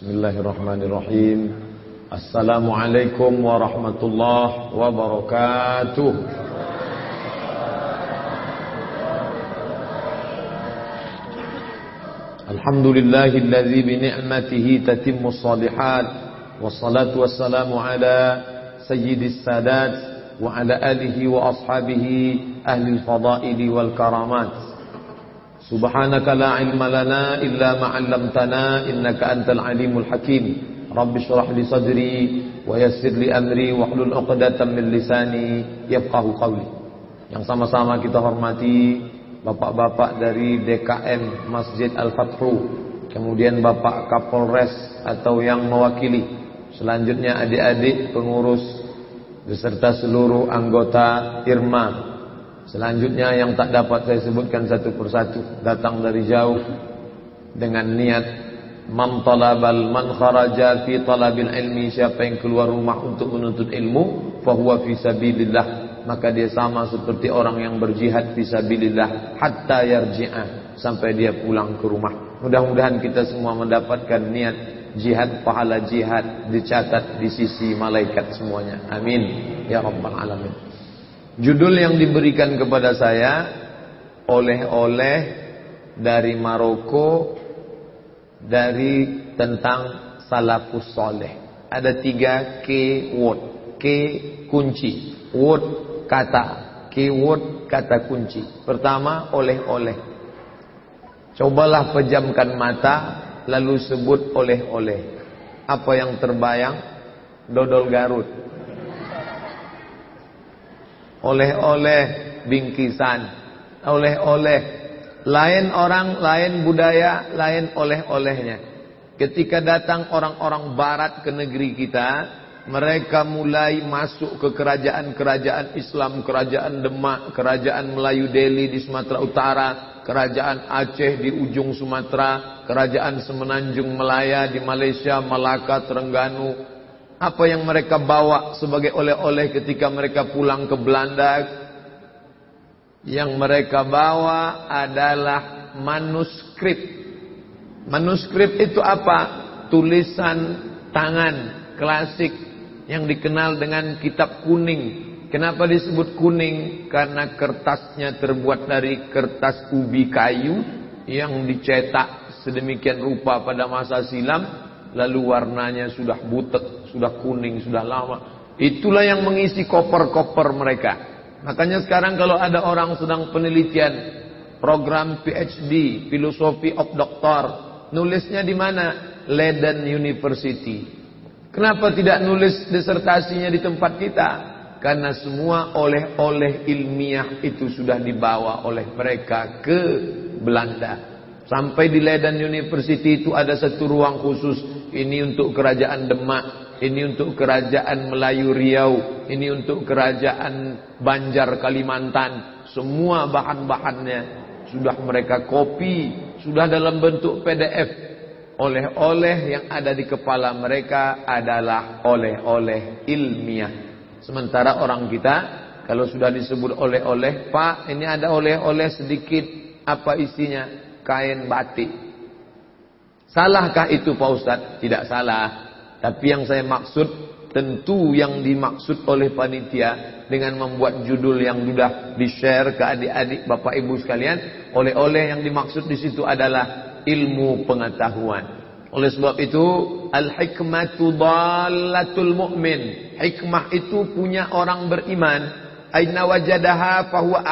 Bismillahirrahmanirrahim. Assalamualaikum warahmatullahi wabarakatuh. Alhamdulillahilladzi bi ni'matihi tatimmus shalihat wassalatu wassalamu ala sayyidis sadat wa ala alihi wa ashabihi ahli al-fadaili wal karamat. Subhanaka la ilma lana illa ma 'allamtana innaka antal alimul hakim. Rabbi shrah li sadri wa yassir li amri wa hlul 'uqdatam min lisani yafqahu qawli. Yang sama-sama kita hormati bapak-bapak dari DKM Masjid Al-Fathu, kemudian Bapak Kapolres atau yang mewakili. Selanjutnya adik-adik pengurus beserta seluruh anggota IRMA Selanjutnya yang tak dapat saya sebutkan satu persatu datang dari jauh dengan niat man talabal man kharaja fi talabil ilmi siapa yang keluar rumah untuk menuntut ilmu fahuwa fi sabilillah maka dia sama seperti orang yang berjihad fi sabilillah hatta yarji'a sampai dia pulang ke rumah. Mudah-mudahan kita semua mendapatkan niat jihad pahala jihad dicatat di sisi malaikat semuanya. Amin ya rabbal alamin. Judul yang diberikan kepada saya oleh-oleh dari Maroko dari tentang salafus soleh. Ada tiga keyword. K kunci. Word kata. Keyword kata kunci. Pertama oleh-oleh. Cobalah pejamkan mata lalu sebut oleh-oleh. Apa yang terbayang? Dodol Garut oleh-oleh bingkisan, oleh-oleh lain orang, lain budaya, lain oleh-olehnya. Ketika datang orang-orang barat ke negeri kita, mereka mulai masuk ke kerajaan-kerajaan Islam, kerajaan Demak, kerajaan Melayu Delhi di Sumatera Utara, kerajaan Aceh di ujung Sumatera, kerajaan Semenanjung Melaya di Malaysia, Malaka, Terengganu, apa yang mereka bawa sebagai oleh-oleh ketika mereka pulang ke Belanda? Yang mereka bawa adalah manuskrip. Manuskrip itu apa? Tulisan tangan klasik yang dikenal dengan kitab kuning. Kenapa disebut kuning? Karena kertasnya terbuat dari kertas ubi kayu yang dicetak sedemikian rupa pada masa silam lalu warnanya sudah butek, sudah kuning, sudah lama. Itulah yang mengisi koper-koper mereka. Makanya sekarang kalau ada orang sedang penelitian program PhD, filosofi of doctor, nulisnya di mana? Leiden University. Kenapa tidak nulis disertasinya di tempat kita? Karena semua oleh-oleh ilmiah itu sudah dibawa oleh mereka ke Belanda. Sampai di Leiden University itu ada satu ruang khusus. Ini untuk kerajaan Demak. Ini untuk kerajaan Melayu Riau. Ini untuk kerajaan Banjar Kalimantan. Semua bahan-bahannya sudah mereka kopi. Sudah dalam bentuk PDF. Oleh-oleh yang ada di kepala mereka adalah oleh-oleh ilmiah. Sementara orang kita kalau sudah disebut oleh-oleh, Pak ini ada oleh-oleh sedikit. Apa isinya? kain batik. Salahkah itu Pak Ustadz? Tidak salah. Tapi yang saya maksud tentu yang dimaksud oleh panitia dengan membuat judul yang sudah di-share ke adik-adik Bapak Ibu sekalian, oleh-oleh yang dimaksud di situ adalah ilmu pengetahuan. Oleh sebab itu, al-hikmatu dalatul mu'min. Hikmah itu punya orang beriman. Aina wajadaha fahuwa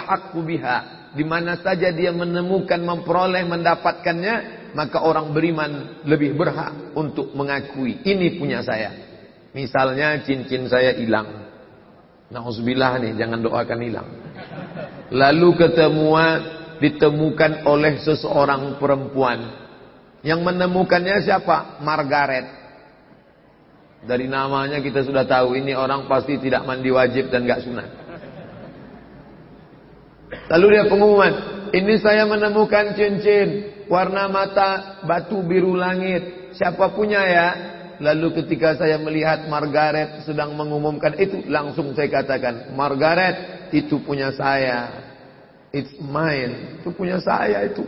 biha di mana saja dia menemukan, memperoleh, mendapatkannya, maka orang beriman lebih berhak untuk mengakui ini punya saya. Misalnya cincin saya hilang. Nauzubillah nih, jangan doakan hilang. Lalu ketemuan ditemukan oleh seseorang perempuan. Yang menemukannya siapa? Margaret. Dari namanya kita sudah tahu ini orang pasti tidak mandi wajib dan gak sunat. Lalu dia pengumuman, ini saya menemukan cincin warna mata batu biru langit. Siapa punya ya? Lalu ketika saya melihat Margaret sedang mengumumkan itu, langsung saya katakan, Margaret itu punya saya. It's mine. Itu punya saya itu.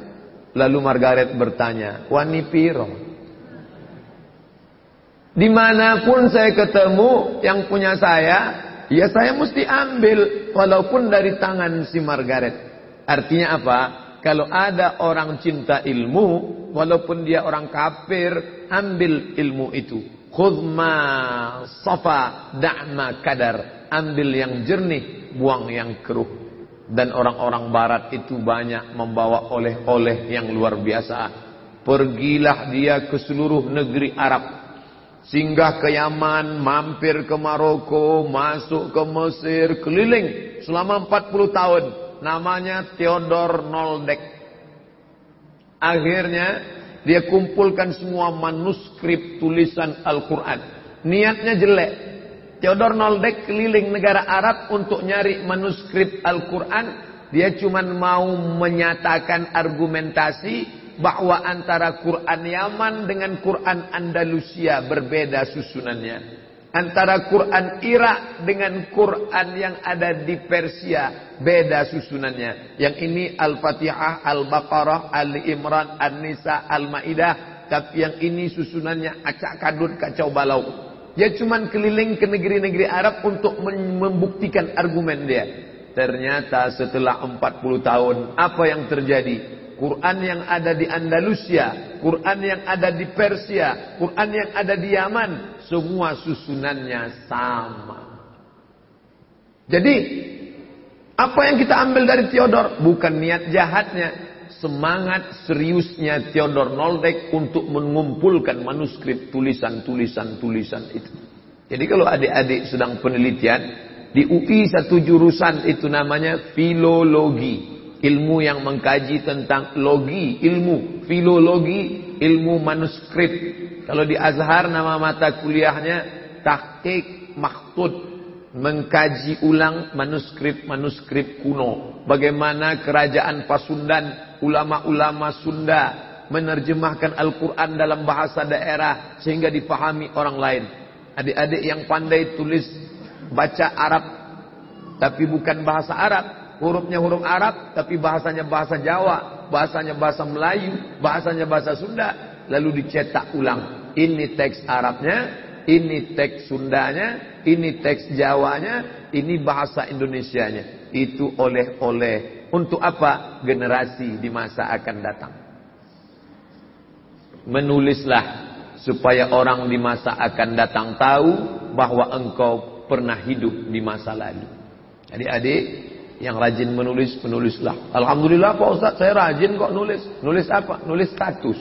Lalu Margaret bertanya, Wani Piro? Di mana pun saya ketemu yang punya saya, ya saya mesti ambil. Walaupun dari tangan si Margaret. Artinya apa? Kalau ada orang cinta ilmu, walaupun dia orang kafir, ambil ilmu itu. Khudma safa da'ma kadar. Ambil yang jernih, buang yang keruh. Dan orang-orang barat itu banyak membawa oleh-oleh yang luar biasa. Pergilah dia ke seluruh negeri Arab singgah ke Yaman, mampir ke Maroko, masuk ke Mesir, keliling selama 40 tahun. Namanya Theodor Noldek. Akhirnya dia kumpulkan semua manuskrip tulisan Al-Quran. Niatnya jelek. Theodor Noldek keliling negara Arab untuk nyari manuskrip Al-Quran. Dia cuma mau menyatakan argumentasi bahwa antara Quran Yaman dengan Quran Andalusia berbeda susunannya. Antara Quran Irak dengan Quran yang ada di Persia beda susunannya. Yang ini Al-Fatihah, Al-Baqarah, Ali Imran, An-Nisa, Al-Maidah. Tapi yang ini susunannya acak kadut kacau balau. Dia cuma keliling ke negeri-negeri Arab untuk membuktikan argumen dia. Ternyata setelah 40 tahun apa yang terjadi? Quran yang ada di Andalusia, Quran yang ada di Persia, Quran yang ada di Yaman, semua susunannya sama. Jadi, apa yang kita ambil dari Theodor bukan niat jahatnya, semangat seriusnya Theodor Noldek untuk mengumpulkan manuskrip tulisan-tulisan tulisan itu. Jadi kalau adik-adik sedang penelitian di UI satu jurusan itu namanya filologi ilmu yang mengkaji tentang logi, ilmu filologi, ilmu manuskrip. Kalau di Azhar nama mata kuliahnya tahqiq maktud, mengkaji ulang manuskrip-manuskrip kuno. Bagaimana kerajaan Pasundan, ulama-ulama Sunda menerjemahkan Al-Quran dalam bahasa daerah sehingga dipahami orang lain. Adik-adik yang pandai tulis baca Arab tapi bukan bahasa Arab, hurufnya huruf Arab, tapi bahasanya bahasa Jawa, bahasanya bahasa Melayu, bahasanya bahasa Sunda, lalu dicetak ulang. Ini teks Arabnya, ini teks Sundanya, ini teks Jawanya, ini bahasa Indonesianya. Itu oleh-oleh untuk apa? Generasi di masa akan datang. Menulislah supaya orang di masa akan datang tahu bahwa engkau pernah hidup di masa lalu. Adik-adik, yang rajin menulis, penulislah. Alhamdulillah Pak Ustaz, saya rajin kok nulis. Nulis apa? Nulis status.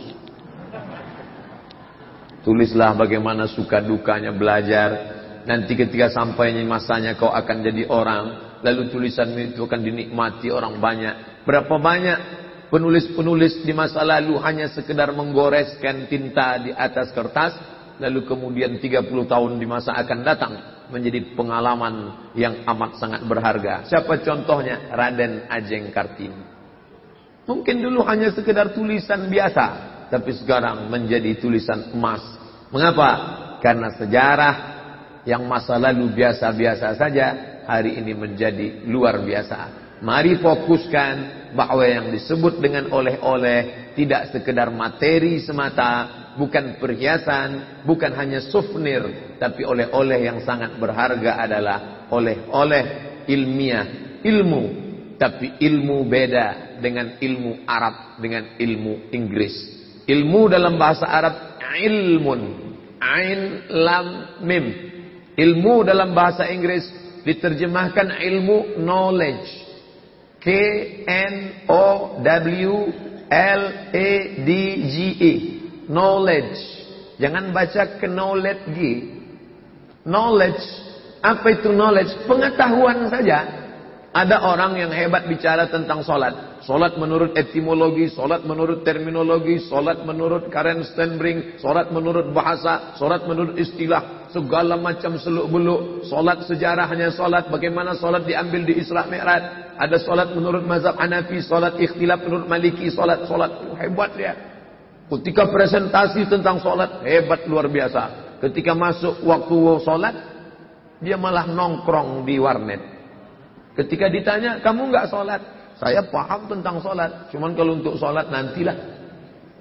Tulislah bagaimana suka dukanya belajar. Nanti ketika sampainya masanya kau akan jadi orang. Lalu tulisan itu akan dinikmati orang banyak. Berapa banyak penulis-penulis di masa lalu hanya sekedar menggoreskan tinta di atas kertas. Lalu kemudian 30 tahun di masa akan datang menjadi pengalaman yang amat sangat berharga. Siapa contohnya? Raden Ajeng Kartini. Mungkin dulu hanya sekedar tulisan biasa, tapi sekarang menjadi tulisan emas. Mengapa? Karena sejarah yang masa lalu biasa-biasa saja, hari ini menjadi luar biasa. Mari fokuskan bahwa yang disebut dengan oleh-oleh tidak sekedar materi semata, bukan perhiasan, bukan hanya souvenir, tapi oleh-oleh yang sangat berharga adalah oleh-oleh ilmiah, ilmu. Tapi ilmu beda dengan ilmu Arab, dengan ilmu Inggris. Ilmu dalam bahasa Arab ilmun, ain lam mim. Ilmu dalam bahasa Inggris diterjemahkan ilmu knowledge. K N O W L A D G E knowledge. Jangan baca knowledge. Knowledge. Apa itu knowledge? Pengetahuan saja. Ada orang yang hebat bicara tentang solat. Solat menurut etimologi, solat menurut terminologi, solat menurut Karen Stenbring, solat menurut bahasa, solat menurut istilah, segala macam seluk-beluk, solat sejarahnya solat, bagaimana solat diambil di Isra Mi'raj. Ada solat menurut mazhab Hanafi, solat ikhtilaf menurut Maliki, solat, solat. Hebat dia. Ketika presentasi tentang sholat, hebat luar biasa. Ketika masuk waktu sholat, dia malah nongkrong di warnet. Ketika ditanya, kamu nggak sholat? Saya paham tentang sholat. Cuman kalau untuk sholat nantilah.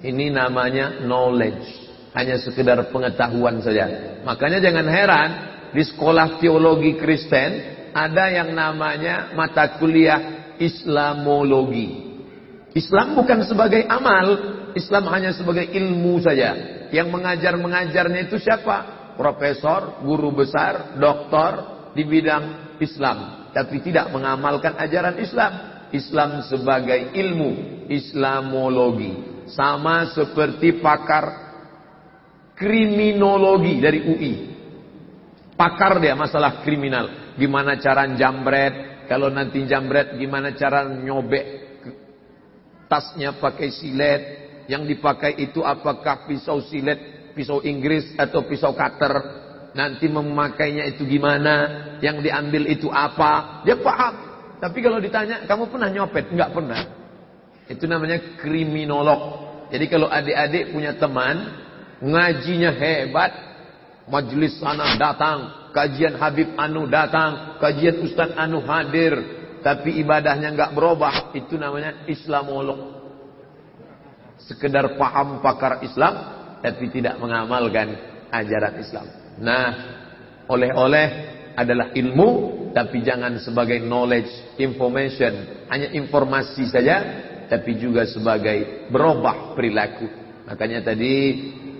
Ini namanya knowledge. Hanya sekedar pengetahuan saja. Makanya jangan heran di sekolah teologi Kristen ada yang namanya mata kuliah Islamologi. Islam bukan sebagai amal, Islam hanya sebagai ilmu saja. Yang mengajar-mengajarnya itu siapa? Profesor, guru besar, doktor di bidang Islam. Tapi tidak mengamalkan ajaran Islam. Islam sebagai ilmu, Islamologi. Sama seperti pakar kriminologi dari UI. Pakar dia masalah kriminal. Gimana cara jambret, kalau nanti jambret gimana cara nyobek tasnya pakai silet, yang dipakai itu apakah pisau silet, pisau Inggris atau pisau cutter, nanti memakainya itu gimana, yang diambil itu apa, dia paham. Tapi kalau ditanya, kamu pernah nyopet? Enggak pernah. Itu namanya kriminolog. Jadi kalau adik-adik punya teman, ngajinya hebat, majelis sana datang, kajian Habib Anu datang, kajian Ustaz Anu hadir, tapi ibadahnya nggak berubah, itu namanya Islamolog. Sekedar paham pakar Islam, tapi tidak mengamalkan ajaran Islam. Nah, oleh-oleh adalah ilmu, tapi jangan sebagai knowledge, information, hanya informasi saja, tapi juga sebagai berubah perilaku. Makanya tadi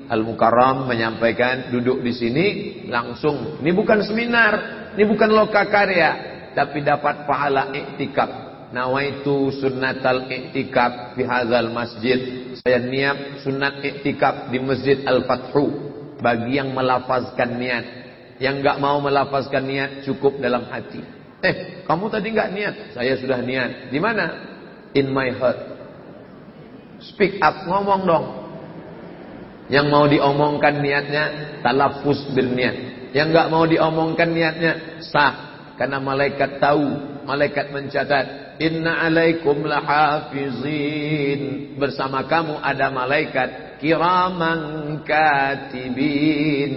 Al-Mukarram menyampaikan duduk di sini langsung. Ini bukan seminar, ini bukan loka karya, tapi dapat pahala iktikaf. Nawaitu sunnatal iktikaf di hadzal masjid. Saya niat sunat iktikaf di Masjid Al-Fathu bagi yang melafazkan niat. Yang enggak mau melafazkan niat cukup dalam hati. Eh, kamu tadi enggak niat? Saya sudah niat. Di mana? In my heart. Speak up, ngomong dong. Yang mau diomongkan niatnya talafus berniat. Yang enggak mau diomongkan niatnya sah karena malaikat tahu, malaikat mencatat, "Inna alaikum lahafizin." Bersama kamu ada malaikat kiraman katibin,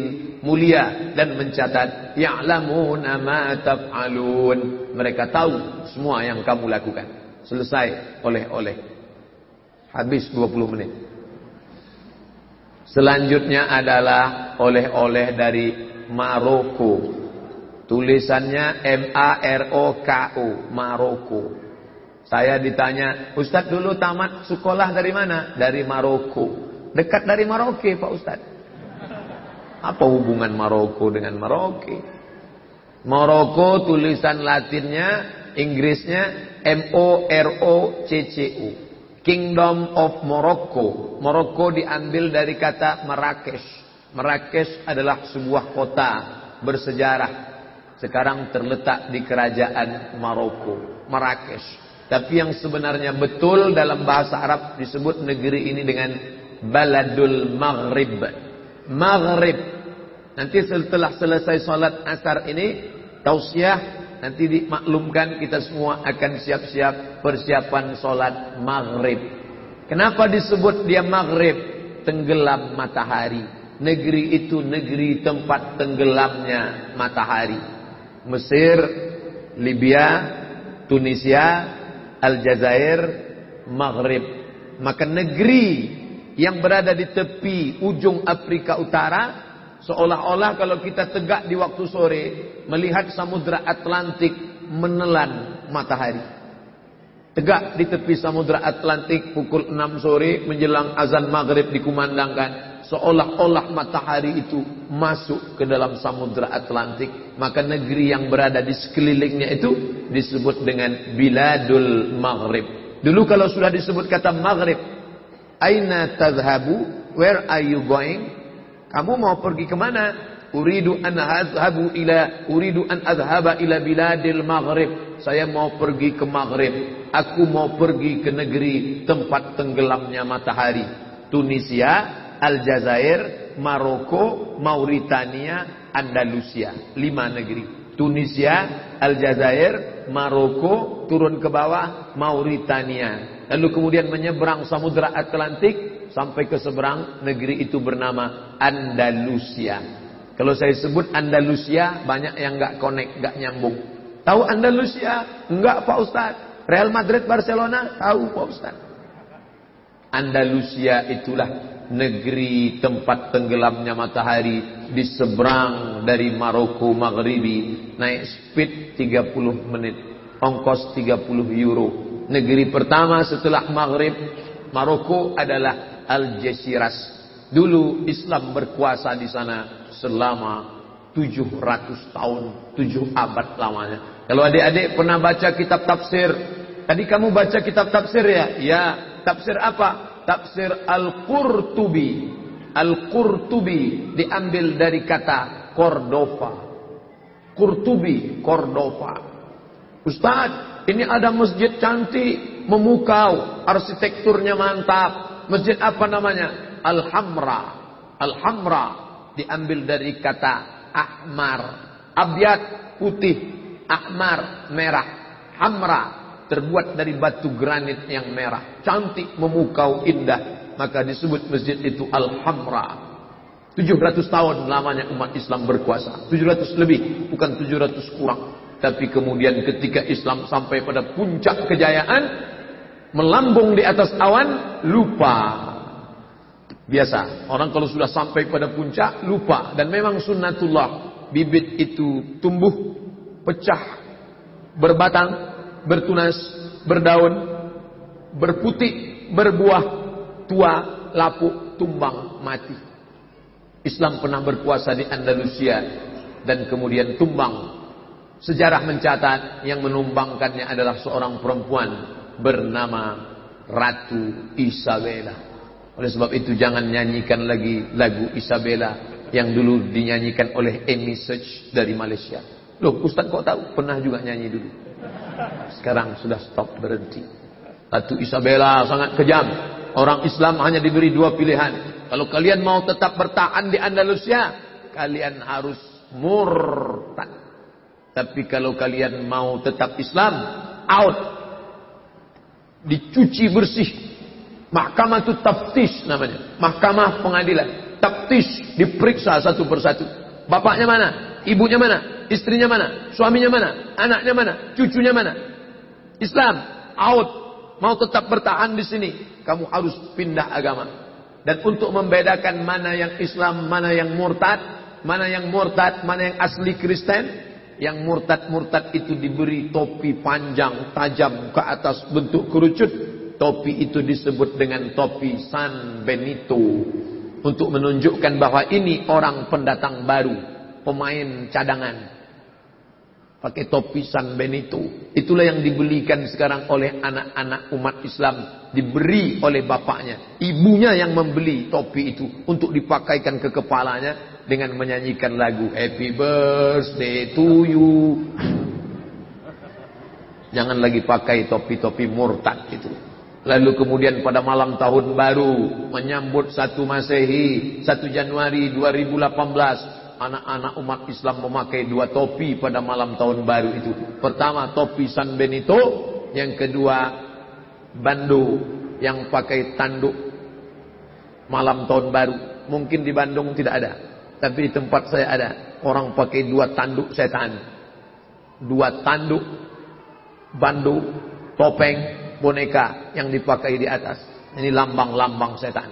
mulia dan mencatat, "Ya'lamuna ma taf'alun." Mereka tahu semua yang kamu lakukan. Selesai oleh-oleh. Habis 20 menit. Selanjutnya adalah oleh-oleh dari Maroko. Tulisannya M-A-R-O-K-U, Maroko. Saya ditanya, Ustadz dulu tamat sekolah dari mana? Dari Maroko. Dekat dari Maroke Pak Ustadz. Apa hubungan Maroko dengan Maroke? Maroko tulisan latinnya, Inggrisnya M-O-R-O-C-C-U. Kingdom of Morocco. Morocco diambil dari kata Marrakesh. Marrakesh adalah sebuah kota bersejarah sekarang terletak di kerajaan Maroko, Marrakesh. Tapi yang sebenarnya betul dalam bahasa Arab disebut negeri ini dengan Baladul Maghrib. Maghrib. Nanti setelah selesai salat asar ini, tausiah nanti dimaklumkan kita semua akan siap-siap persiapan salat Maghrib. Kenapa disebut dia Maghrib? Tenggelam matahari. Negeri itu negeri tempat tenggelamnya matahari. Mesir, Libya, Tunisia, Aljazair, Maghrib. Maka negeri yang berada di tepi ujung Afrika Utara seolah-olah kalau kita tegak di waktu sore melihat samudra Atlantik menelan matahari. Tegak di tepi samudra Atlantik pukul 6 sore menjelang azan maghrib dikumandangkan seolah-olah matahari itu masuk ke dalam samudra Atlantik. Maka negeri yang berada di sekelilingnya itu disebut dengan Biladul Maghrib. Dulu kalau sudah disebut kata Maghrib Aina tazhabu where are you going? Kamu mau pergi ke mana uridu an adhabu ila uridu an adhaba ila biladil maghrib. Saya mau pergi ke maghrib. Aku mau pergi ke negeri tempat tenggelamnya matahari. Tunisia Aljazair, Maroko, Mauritania, Andalusia. Lima negeri. Tunisia, Aljazair, Maroko, turun ke bawah, Mauritania. Lalu kemudian menyeberang Samudra Atlantik sampai ke seberang negeri itu bernama Andalusia. Kalau saya sebut Andalusia, banyak yang nggak connect, nggak nyambung. Tahu Andalusia? Enggak Pak Ustaz. Real Madrid, Barcelona? Tahu Pak Ustaz. Andalusia itulah negeri tempat tenggelamnya matahari di seberang dari Maroko Maghribi naik speed 30 menit ongkos 30 euro. Negeri pertama setelah Maghrib Maroko adalah Algeciras dulu Islam berkuasa di sana selama 700 tahun 7 abad lamanya. Kalau adik-adik pernah baca kitab tafsir? Tadi kamu baca kitab tafsir ya? Ya Tafsir apa? Tafsir Al-Qurtubi. Al-Qurtubi diambil dari kata Cordova. Qurtubi, Cordova. Ustaz, ini ada masjid cantik, memukau, arsitekturnya mantap. Masjid apa namanya? Al-Hamra. Al-Hamra diambil dari kata ahmar. Abyad putih, ahmar merah. Hamra terbuat dari batu granit yang merah, cantik, memukau, indah, maka disebut masjid itu Al-Hamra. 700 tahun lamanya umat Islam berkuasa. 700 lebih, bukan 700 kurang. Tapi kemudian ketika Islam sampai pada puncak kejayaan, melambung di atas awan, lupa. Biasa, orang kalau sudah sampai pada puncak, lupa. Dan memang sunnatullah, bibit itu tumbuh, pecah, berbatang, bertunas, berdaun, berputih, berbuah, tua, lapuk, tumbang, mati. Islam pernah berkuasa di Andalusia dan kemudian tumbang. Sejarah mencatat yang menumbangkannya adalah seorang perempuan bernama Ratu Isabella. Oleh sebab itu jangan nyanyikan lagi lagu Isabella yang dulu dinyanyikan oleh Amy Search dari Malaysia. Loh, Ustaz kok tahu? Pernah juga nyanyi dulu. Sekarang sudah stop berhenti. Ratu Isabella sangat kejam. Orang Islam hanya diberi dua pilihan. Kalau kalian mau tetap bertahan di Andalusia, kalian harus murtad. Tapi kalau kalian mau tetap Islam, out. Dicuci bersih. Mahkamah itu taftis namanya. Mahkamah pengadilan. Taftis, diperiksa satu persatu. Bapaknya mana? Ibunya mana? Istrinya mana? Suaminya mana? Anaknya mana? Cucunya mana? Islam, out. Mau tetap bertahan di sini, kamu harus pindah agama. Dan untuk membedakan mana yang Islam, mana yang murtad, mana yang murtad, mana yang asli Kristen, yang murtad-murtad itu diberi topi panjang, tajam ke atas bentuk kerucut. Topi itu disebut dengan topi San Benito. Untuk menunjukkan bahwa ini orang pendatang baru, pemain cadangan pakai topi San Benito. Itulah yang dibelikan sekarang oleh anak-anak umat Islam. Diberi oleh bapaknya. Ibunya yang membeli topi itu untuk dipakaikan ke kepalanya dengan menyanyikan lagu Happy Birthday to you. Jangan lagi pakai topi-topi murtad itu. Lalu kemudian pada malam tahun baru menyambut satu Masehi, 1 Januari 2018 anak-anak umat Islam memakai dua topi pada malam tahun baru itu. Pertama topi San Benito, yang kedua bando yang pakai tanduk malam tahun baru. Mungkin di Bandung tidak ada, tapi di tempat saya ada. Orang pakai dua tanduk setan. Dua tanduk bando, topeng, boneka yang dipakai di atas. Ini lambang-lambang setan.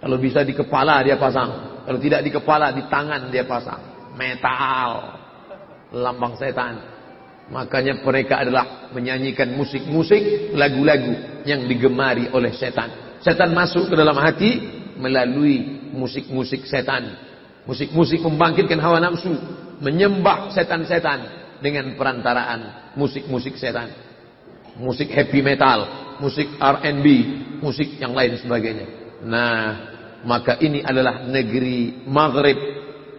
Kalau bisa di kepala dia pasang. Kalau tidak di kepala, di tangan dia pasang. Metal. Lambang setan. Makanya mereka adalah menyanyikan musik-musik, lagu-lagu yang digemari oleh setan. Setan masuk ke dalam hati melalui musik-musik setan. Musik-musik membangkitkan hawa nafsu. Menyembah setan-setan dengan perantaraan musik-musik setan. Musik heavy metal, musik R&B, musik yang lain sebagainya. Nah, maka ini adalah negeri Maghrib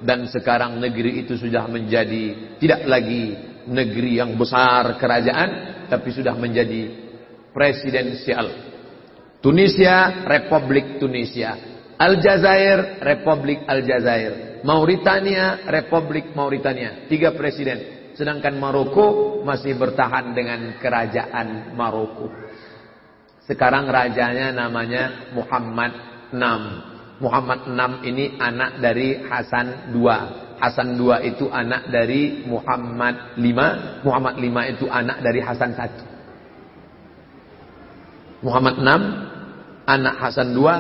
dan sekarang negeri itu sudah menjadi tidak lagi negeri yang besar kerajaan tapi sudah menjadi presidensial. Tunisia, Republik Tunisia. Aljazair, Republik Aljazair. Mauritania, Republik Mauritania. Tiga presiden. Sedangkan Maroko masih bertahan dengan kerajaan Maroko. Sekarang rajanya namanya Muhammad VI. Muhammad 6 ini anak dari Hasan 2. Hasan 2 itu anak dari Muhammad 5. Muhammad 5 itu anak dari Hasan 1. Muhammad 6 anak Hasan dua,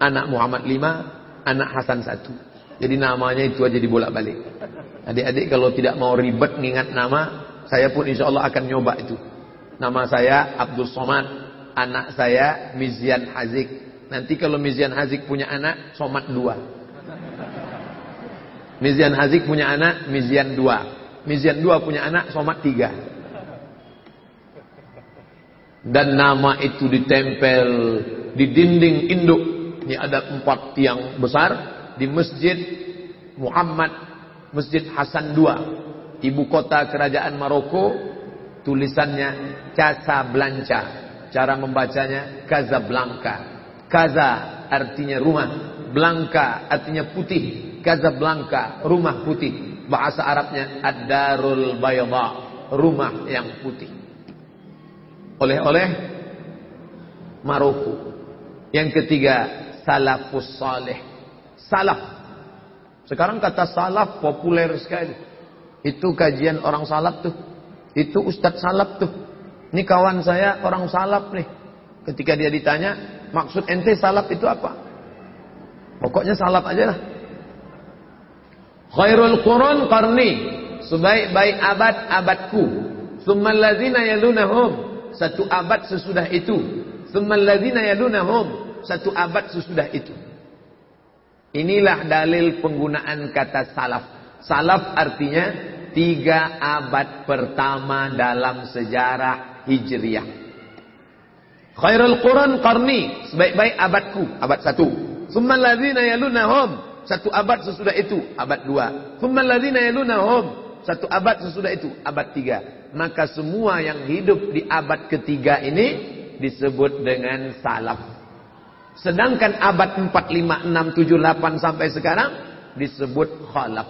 anak Muhammad lima, anak Hasan satu. Jadi namanya itu aja dibolak-balik. Adik-adik kalau tidak mau ribet ngingat nama, saya pun insya Allah akan nyoba itu. Nama saya Abdul Somad, anak saya Mizian Hazik. Nanti kalau Mizian Hazik punya anak, Somad dua. Mizian Hazik punya anak, Mizian dua. Mizian dua punya anak, Somad tiga. Dan nama itu ditempel di dinding induk. Ini ada empat tiang besar di Masjid Muhammad, Masjid Hasan II, ibu kota kerajaan Maroko. Tulisannya Casablanca. Cara membacanya Casablanca. Casa artinya rumah, Blanca artinya putih. Casablanca, rumah putih. Bahasa Arabnya Ad-Darul Bayda, rumah yang putih. Oleh-oleh Maroko. Yang ketiga, salafus salih. Salaf. Sekarang kata salaf populer sekali. Itu kajian orang salaf tuh. Itu ustadz salaf tuh. Ini kawan saya orang salaf nih. Ketika dia ditanya, maksud ente salaf itu apa? Pokoknya salaf aja lah. Khairul Qurun qarni. Sebaik-baik abad abadku. Summal ladzina yalunahum. Satu abad sesudah itu. Summal ladzina yalunahum. Satu abad sesudah itu. Inilah dalil penggunaan kata salaf. Salaf artinya tiga abad pertama dalam sejarah Hijriah. Khairul Quran qarni, sebaik-baik abadku, abad satu. Summal ladzina yalunahum, satu abad sesudah itu, abad dua. Thummal ladzina yalunahum. Satu abad sesudah itu, abad tiga. Maka semua yang hidup di abad ketiga ini disebut dengan salaf. Sedangkan abad 4, 5, 6, 7, 8 sampai sekarang disebut khalaf.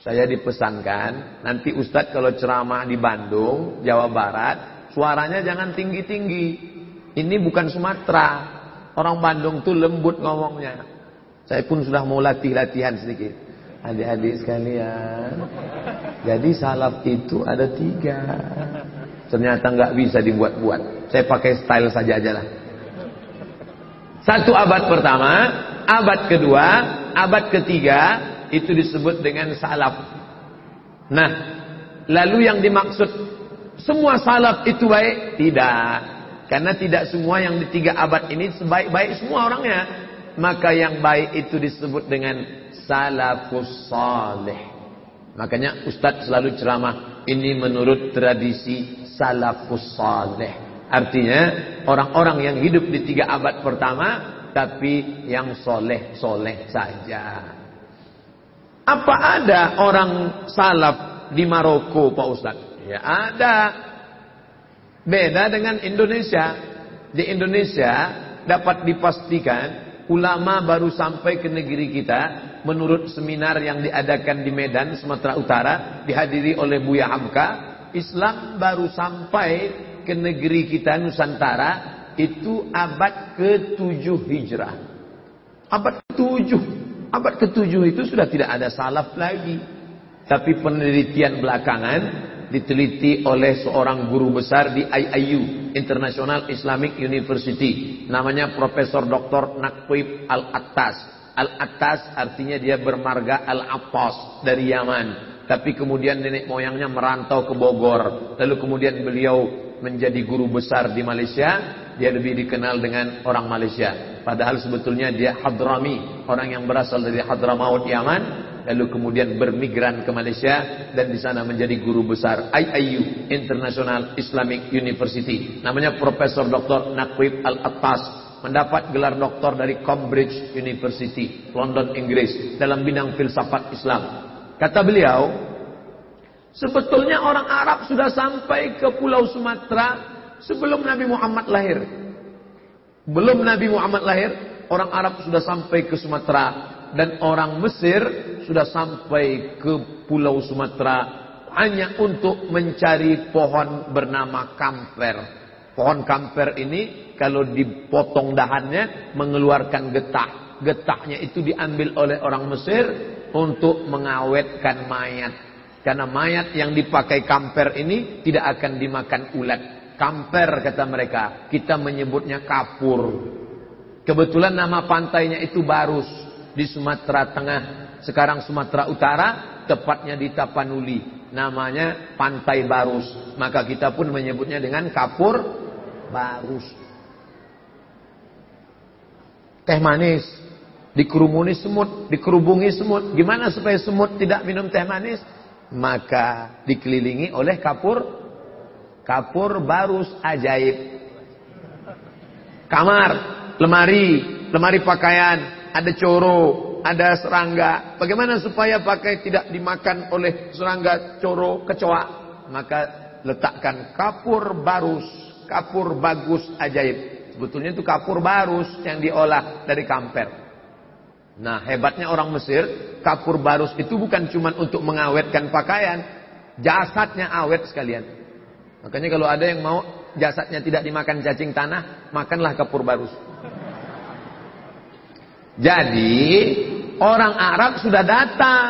Saya dipesankan, nanti Ustadz kalau ceramah di Bandung, Jawa Barat, suaranya jangan tinggi-tinggi. Ini bukan Sumatera. Orang Bandung tuh lembut ngomongnya. Saya pun sudah mau latih-latihan sedikit. Adik-adik sekalian. Jadi salaf itu ada tiga. Ternyata nggak bisa dibuat-buat. Saya pakai style saja aja lah. Satu abad pertama, abad kedua, abad ketiga itu disebut dengan salaf. Nah, lalu yang dimaksud semua salaf itu baik? Tidak. Karena tidak semua yang di tiga abad ini sebaik-baik semua orangnya maka yang baik itu disebut dengan salafus salih. Makanya Ustadz selalu ceramah, ini menurut tradisi salafus salih. Artinya orang-orang yang hidup di tiga abad pertama, tapi yang soleh-soleh saja. Apa ada orang salaf di Maroko Pak Ustadz? Ya ada. Beda dengan Indonesia. Di Indonesia dapat dipastikan ulama baru sampai ke negeri kita menurut seminar yang diadakan di Medan Sumatera Utara dihadiri oleh Buya Hamka Islam baru sampai ke negeri kita Nusantara itu abad ke-7 Hijrah abad ke-7 abad ke-7 itu sudah tidak ada salaf lagi tapi penelitian belakangan diteliti oleh seorang guru besar di IIU International Islamic University. Namanya Profesor Dr. Nakwib Al-Attas. Al-Attas artinya dia bermarga Al-Abbas dari Yaman. Tapi kemudian nenek moyangnya merantau ke Bogor. Lalu kemudian beliau menjadi guru besar di Malaysia dia lebih dikenal dengan orang Malaysia padahal sebetulnya dia Hadrami orang yang berasal dari Hadramaut Yaman lalu kemudian bermigran ke Malaysia dan di sana menjadi guru besar IIU International Islamic University. Namanya Profesor Dr. Nakwib Al-Attas mendapat gelar doktor dari Cambridge University, London, Inggris dalam bidang filsafat Islam. Kata beliau, sebetulnya orang Arab sudah sampai ke Pulau Sumatera sebelum Nabi Muhammad lahir. Belum Nabi Muhammad lahir, orang Arab sudah sampai ke Sumatera dan orang Mesir sudah sampai ke Pulau Sumatera hanya untuk mencari pohon bernama kamper. Pohon kamper ini kalau dipotong dahannya mengeluarkan getah. Getahnya itu diambil oleh orang Mesir untuk mengawetkan mayat. Karena mayat yang dipakai kamper ini tidak akan dimakan ulat. Kamper kata mereka. Kita menyebutnya kapur. Kebetulan nama pantainya itu Barus di Sumatera Tengah. Sekarang Sumatera Utara, tepatnya di Tapanuli. Namanya Pantai Barus. Maka kita pun menyebutnya dengan kapur Barus. Teh manis dikerumuni semut, dikerubungi semut. Gimana supaya semut tidak minum teh manis? Maka dikelilingi oleh kapur Kapur barus ajaib. Kamar, lemari, lemari pakaian, ada coro, ada serangga. Bagaimana supaya pakai tidak dimakan oleh serangga, coro, kecoa? Maka letakkan kapur barus, kapur bagus ajaib. Sebetulnya itu kapur barus yang diolah dari kamper. Nah hebatnya orang Mesir, kapur barus itu bukan cuma untuk mengawetkan pakaian, jasadnya awet sekalian. Makanya kalau ada yang mau jasadnya tidak dimakan cacing tanah, makanlah kapur barus. Jadi orang Arab sudah datang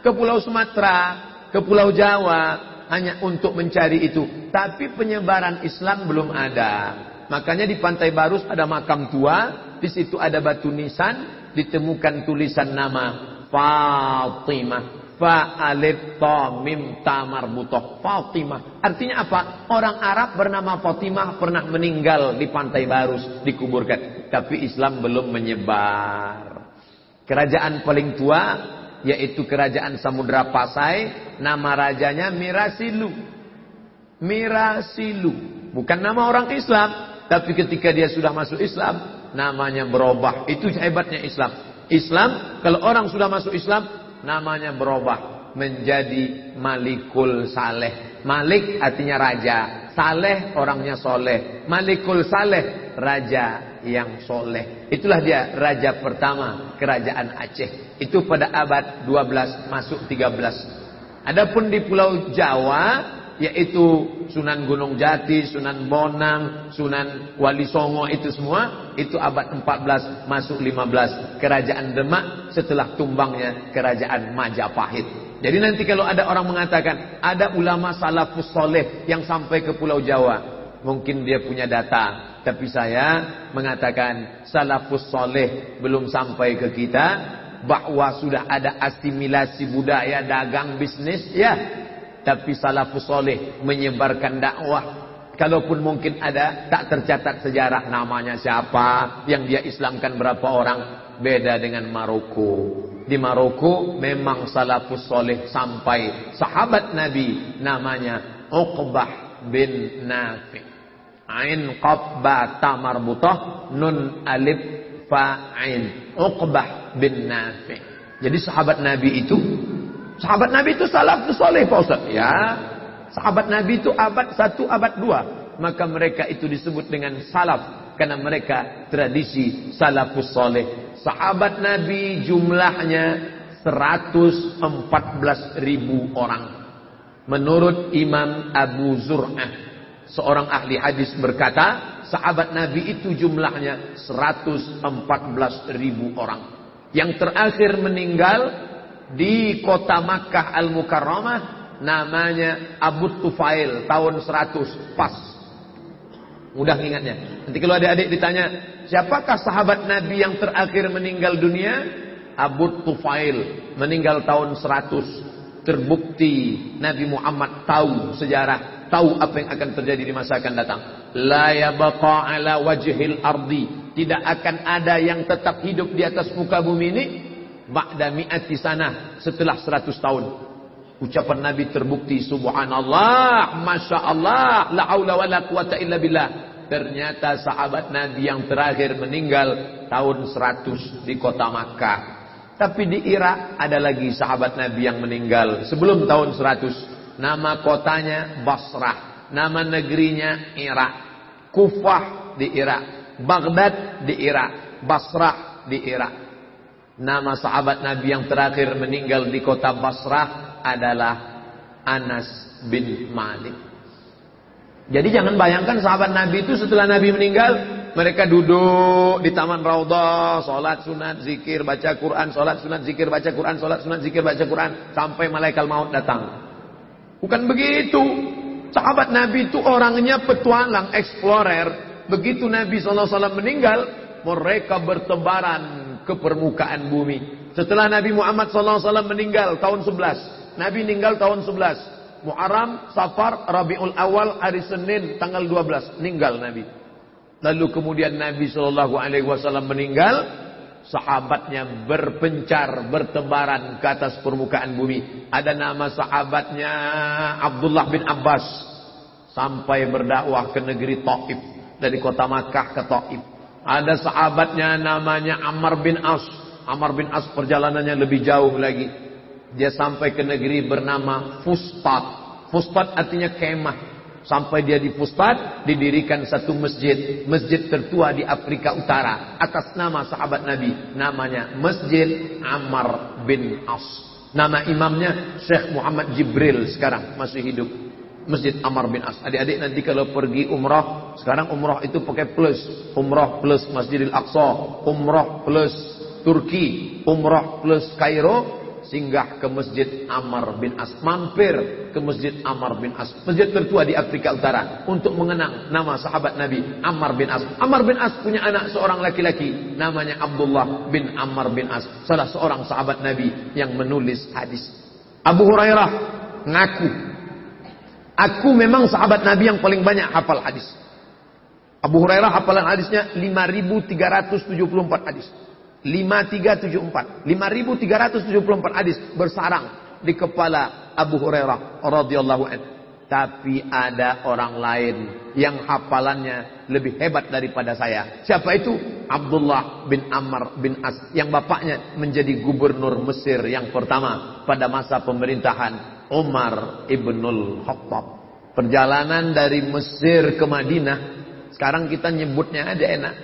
ke Pulau Sumatera, ke Pulau Jawa hanya untuk mencari itu. Tapi penyebaran Islam belum ada. Makanya di Pantai Barus ada makam tua, di situ ada batu nisan, ditemukan tulisan nama Fatimah. Fa alif ta mim ta marbutoh Fatimah. Artinya apa? Orang Arab bernama Fatimah pernah meninggal di Pantai Barus dikuburkan, tapi Islam belum menyebar. Kerajaan paling tua yaitu kerajaan Samudra Pasai, nama rajanya Mirasilu. Mirasilu, bukan nama orang Islam, tapi ketika dia sudah masuk Islam, namanya berubah. Itu hebatnya Islam. Islam, kalau orang sudah masuk Islam, namanya berubah menjadi Malikul Saleh. Malik artinya raja, Saleh orangnya soleh. Malikul Saleh raja yang soleh. Itulah dia raja pertama kerajaan Aceh. Itu pada abad 12 masuk 13. Adapun di Pulau Jawa yaitu Sunan Gunung Jati, Sunan Bonang, Sunan Wali Songo itu semua itu abad 14 masuk 15 kerajaan Demak setelah tumbangnya kerajaan Majapahit. Jadi nanti kalau ada orang mengatakan ada ulama salafus soleh yang sampai ke Pulau Jawa, mungkin dia punya data. Tapi saya mengatakan salafus soleh belum sampai ke kita, bahwa sudah ada asimilasi budaya dagang bisnis, ya tapi salafus soleh menyebarkan dakwah. Kalaupun mungkin ada, tak tercatat sejarah namanya siapa, yang dia Islamkan berapa orang. Beda dengan Maroko. Di Maroko memang salafus soleh sampai sahabat Nabi namanya Uqbah bin Nafi. Ain qabba tamarbutah nun alif fa'in. Uqbah bin Nafi. Jadi sahabat Nabi itu Sahabat Nabi itu salafus soleh Pak. Ya. Sahabat Nabi itu abad satu, abad dua. Maka mereka itu disebut dengan salaf. Karena mereka tradisi salafus soleh. Sahabat Nabi jumlahnya 114 ribu orang. Menurut Imam Abu Zur'ah. Seorang ahli hadis berkata, sahabat Nabi itu jumlahnya 114 ribu orang. Yang terakhir meninggal di kota Makkah Al-Mukarramah namanya Abu Tufail tahun 100 pas. Mudah ingatnya. Nanti kalau adik-adik ditanya, siapakah sahabat Nabi yang terakhir meninggal dunia? Abu Tufail meninggal tahun 100. Terbukti Nabi Muhammad tahu sejarah, tahu apa yang akan terjadi di masa akan datang. La yabqa ala wajhil ardi. Tidak akan ada yang tetap hidup di atas muka bumi ini ba'da mi'ati sana setelah 100 tahun. Ucapan Nabi terbukti subhanallah, masya Allah, la haula wala quwata illa billah. Ternyata sahabat Nabi yang terakhir meninggal tahun 100 di kota Makkah. Tapi di Irak ada lagi sahabat Nabi yang meninggal sebelum tahun 100. Nama kotanya Basrah, nama negerinya Irak. Kufah di Irak, Baghdad di Irak, Basrah di Irak. Nama sahabat Nabi yang terakhir meninggal di kota Basrah adalah Anas bin Malik. Jadi jangan bayangkan sahabat Nabi itu setelah Nabi meninggal, mereka duduk di taman Raudhah, sholat sunat, zikir, baca Quran, sholat sunat, zikir, baca Quran, sholat sunat, zikir, baca Quran, sampai malaikat maut datang. Bukan begitu. Sahabat Nabi itu orangnya petualang, explorer. Begitu Nabi SAW meninggal, mereka bertebaran ke permukaan bumi. Setelah Nabi Muhammad SAW meninggal tahun 11. Nabi meninggal tahun 11. Muharram, Safar, Rabiul Awal, hari Senin, tanggal 12. Meninggal Nabi. Lalu kemudian Nabi SAW meninggal. Sahabatnya berpencar, bertebaran ke atas permukaan bumi. Ada nama sahabatnya Abdullah bin Abbas. Sampai berdakwah ke negeri Taif. Dari kota Makkah ke Taif. Ada sahabatnya namanya Ammar bin As. Ammar bin As perjalanannya lebih jauh lagi. Dia sampai ke negeri bernama Fustat. Fustat artinya kemah. Sampai dia di Fustat, didirikan satu masjid. Masjid tertua di Afrika Utara. Atas nama sahabat Nabi. Namanya Masjid Ammar bin As. Nama imamnya Syekh Muhammad Jibril sekarang masih hidup. Masjid Ammar bin As. Adik-adik nanti kalau pergi umrah, sekarang umrah itu pakai plus. Umrah plus Masjidil Aqsa, umrah plus Turki, umrah plus Kairo, singgah ke Masjid Amr bin As, mampir ke Masjid Amr bin As, masjid tertua di Afrika Utara untuk mengenang nama sahabat Nabi Amr bin As. Amr bin As punya anak seorang laki-laki namanya Abdullah bin Amr bin As, salah seorang sahabat Nabi yang menulis hadis. Abu Hurairah ngaku, aku memang sahabat Nabi yang paling banyak hafal hadis. Abu Hurairah hafalan hadisnya 5374 hadis. 5374. 5374 hadis bersarang di kepala Abu Hurairah radhiyallahu anhu. Tapi ada orang lain yang hafalannya lebih hebat daripada saya. Siapa itu? Abdullah bin Amr bin As. Yang bapaknya menjadi gubernur Mesir yang pertama pada masa pemerintahan Umar ibnul Khattab. Perjalanan dari Mesir ke Madinah. Sekarang kita nyebutnya ada enak.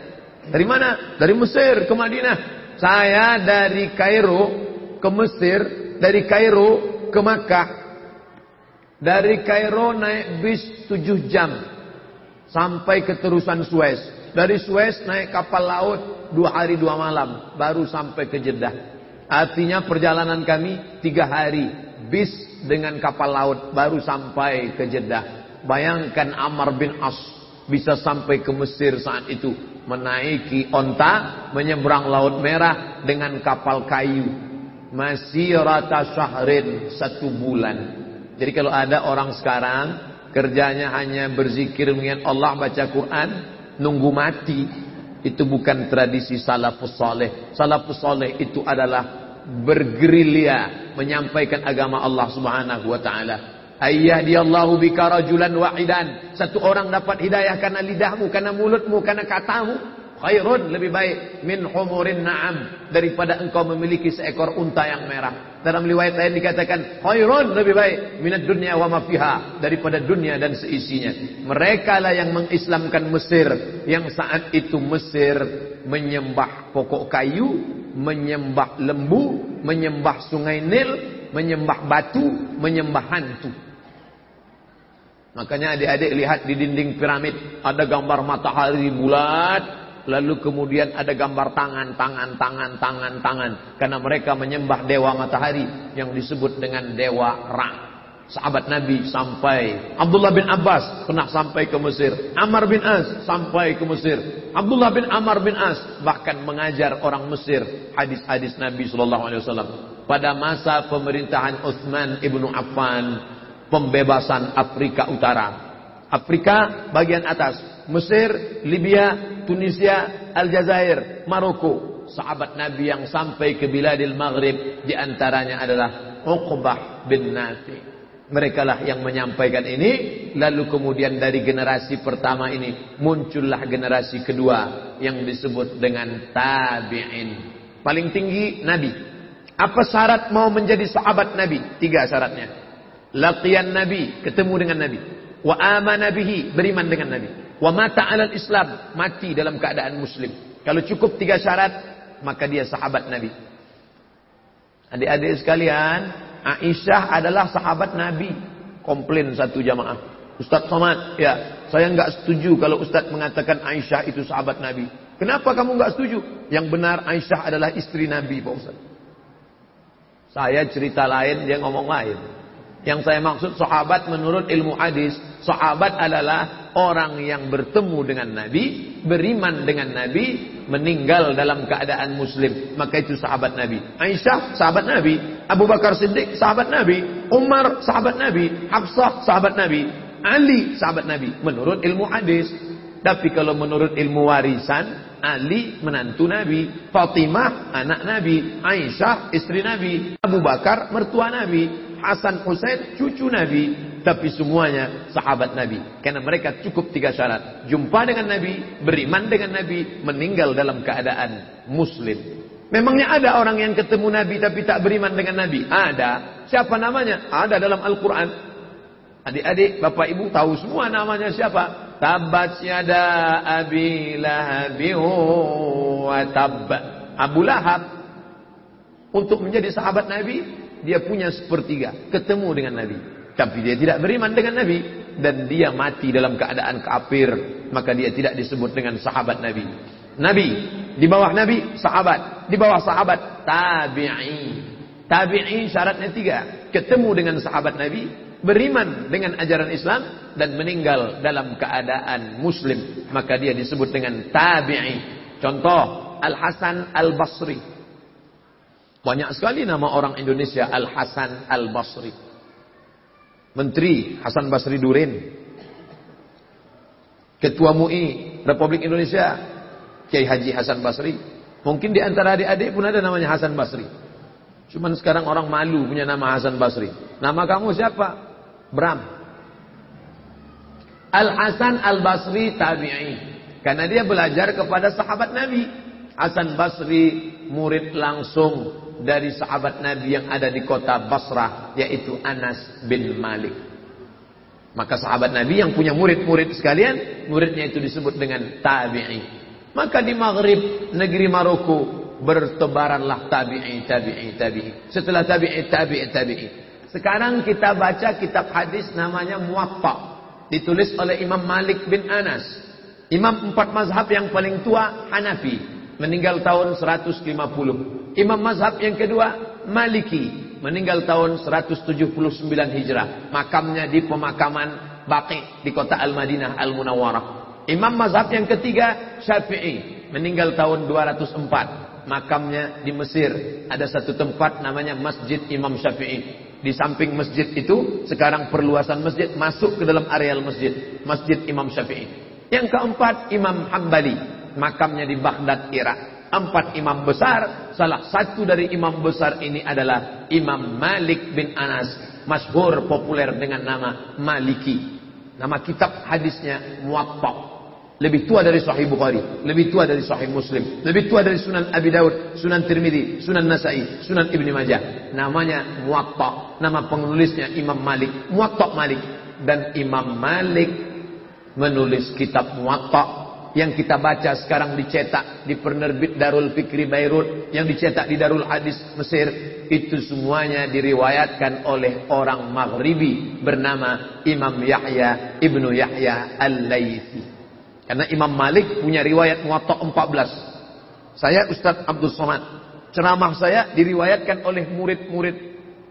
Dari mana? Dari Mesir ke Madinah. Saya dari Kairo ke Mesir, dari Kairo ke Makkah. Dari Kairo naik bis 7 jam sampai ke terusan Suez. Dari Suez naik kapal laut dua hari dua malam baru sampai ke Jeddah. Artinya perjalanan kami tiga hari bis dengan kapal laut baru sampai ke Jeddah. Bayangkan Amr bin As bisa sampai ke Mesir saat itu menaiki onta menyeberang laut merah dengan kapal kayu. Masih rata syahrin satu bulan. Jadi kalau ada orang sekarang kerjanya hanya berzikir mengingat Allah baca Quran nunggu mati. Itu bukan tradisi salafus saleh. Salafus saleh itu adalah bergerilya menyampaikan agama Allah Subhanahu wa taala Ayah dia Allahu bika rajulan wahidan. Satu orang dapat hidayah karena lidahmu, karena mulutmu, karena katamu. Khairun lebih baik min humurin na'am daripada engkau memiliki seekor unta yang merah. Dalam riwayat lain dikatakan khairun lebih baik minat dunia wa ma fiha daripada dunia dan seisinya. Mereka lah yang mengislamkan Mesir yang saat itu Mesir menyembah pokok kayu, menyembah lembu, menyembah sungai Nil, menyembah batu, menyembah hantu. Makanya adik-adik lihat di dinding piramid ada gambar matahari bulat, lalu kemudian ada gambar tangan, tangan, tangan, tangan, tangan. Karena mereka menyembah dewa matahari yang disebut dengan dewa Ra. Sahabat Nabi sampai Abdullah bin Abbas pernah sampai ke Mesir. Amr bin As sampai ke Mesir. Abdullah bin Amr bin As bahkan mengajar orang Mesir hadis-hadis Nabi sallallahu alaihi wasallam. Pada masa pemerintahan Utsman ibnu Affan pembebasan Afrika Utara. Afrika bagian atas, Mesir, Libya, Tunisia, Aljazair, Maroko. Sahabat Nabi yang sampai ke Biladil Maghrib di antaranya adalah Uqbah bin Nafi. Mereka lah yang menyampaikan ini, lalu kemudian dari generasi pertama ini muncullah generasi kedua yang disebut dengan tabi'in. Paling tinggi Nabi. Apa syarat mau menjadi sahabat Nabi? Tiga syaratnya laqiyan Nabi, ketemu dengan Nabi. Wa amana bihi, beriman dengan Nabi. Wa mata alal Islam, mati dalam keadaan muslim. Kalau cukup tiga syarat, maka dia sahabat Nabi. Adik-adik sekalian, Aisyah adalah sahabat Nabi. Komplain satu jamaah. Ustaz Somad, ya, saya enggak setuju kalau Ustaz mengatakan Aisyah itu sahabat Nabi. Kenapa kamu enggak setuju? Yang benar Aisyah adalah istri Nabi, Pak Ustaz. Saya cerita lain, dia ngomong lain. Yang saya maksud sahabat menurut ilmu hadis, sahabat adalah orang yang bertemu dengan Nabi, beriman dengan Nabi, meninggal dalam keadaan muslim. Maka itu sahabat Nabi. Aisyah sahabat Nabi, Abu Bakar Siddiq sahabat Nabi, Umar sahabat Nabi, Hafsah sahabat Nabi, Ali sahabat Nabi menurut ilmu hadis. Tapi kalau menurut ilmu warisan, Ali menantu Nabi, Fatimah anak Nabi, Aisyah istri Nabi, Abu Bakar mertua Nabi, Hasan Hussein cucu Nabi, tapi semuanya sahabat Nabi. Karena mereka cukup tiga syarat. Jumpa dengan Nabi, beriman dengan Nabi, meninggal dalam keadaan muslim. Memangnya ada orang yang ketemu Nabi tapi tak beriman dengan Nabi? Ada. Siapa namanya? Ada dalam Al-Quran. Adik-adik, bapak ibu tahu semua namanya siapa? Tabat yada abi lahabi wa tab. Abu Lahab. Untuk menjadi sahabat Nabi, dia punya sepertiga ketemu dengan Nabi. Tapi dia tidak beriman dengan Nabi. Dan dia mati dalam keadaan kafir. Maka dia tidak disebut dengan sahabat Nabi. Nabi di bawah Nabi sahabat. Di bawah sahabat tabi'i. Tabi'i syaratnya tiga. Ketemu dengan sahabat Nabi beriman dengan ajaran Islam dan meninggal dalam keadaan muslim. Maka dia disebut dengan tabi'i. Contoh Al Hasan Al Basri banyak sekali nama orang Indonesia Al Hasan Al Basri. Menteri Hasan Basri Durin. Ketua MUI Republik Indonesia Kiai Haji Hasan Basri. Mungkin di antara adik-adik pun ada namanya Hasan Basri. Cuman sekarang orang malu punya nama Hasan Basri. Nama kamu siapa? Bram. Al Hasan Al Basri tabi'i. Karena dia belajar kepada sahabat Nabi. Hasan Basri murid langsung dari sahabat Nabi yang ada di kota Basrah yaitu Anas bin Malik. Maka sahabat Nabi yang punya murid-murid sekalian, muridnya itu disebut dengan tabi'i. Maka di Maghrib negeri Maroko bertebaranlah tabi'i, tabi'i, tabi'i. Setelah tabi'i, tabi'i, tabi'i. Sekarang kita baca kitab hadis namanya Muwatta. Ditulis oleh Imam Malik bin Anas. Imam empat mazhab yang paling tua Hanafi meninggal tahun 150. Imam mazhab yang kedua Maliki meninggal tahun 179 Hijrah. Makamnya di pemakaman Baqi di kota Al-Madinah Al-Munawwarah. Imam mazhab yang ketiga Syafi'i meninggal tahun 204. Makamnya di Mesir. Ada satu tempat namanya Masjid Imam Syafi'i. Di samping masjid itu sekarang perluasan masjid masuk ke dalam areal masjid. Masjid Imam Syafi'i. Yang keempat Imam Hambali makamnya di Baghdad, Irak. Empat imam besar, salah satu dari imam besar ini adalah Imam Malik bin Anas, masyhur populer dengan nama Maliki. Nama kitab hadisnya Muwatta. Lebih tua dari Sahih Bukhari, lebih tua dari Sahih Muslim, lebih tua dari Sunan Abi Daud, Sunan Tirmidzi, Sunan Nasai, Sunan Ibni Majah. Namanya Muwatta. Nama penulisnya Imam Malik, Muwatta Malik dan Imam Malik menulis kitab Muwatta yang kita baca sekarang dicetak di penerbit Darul Fikri Beirut, yang dicetak di Darul Hadis Mesir, itu semuanya diriwayatkan oleh orang Maghribi bernama Imam Yahya Ibnu Yahya Al-Laythi. Karena Imam Malik punya riwayat Muwatta 14. Saya Ustadz Abdul Somad. Ceramah saya diriwayatkan oleh murid-murid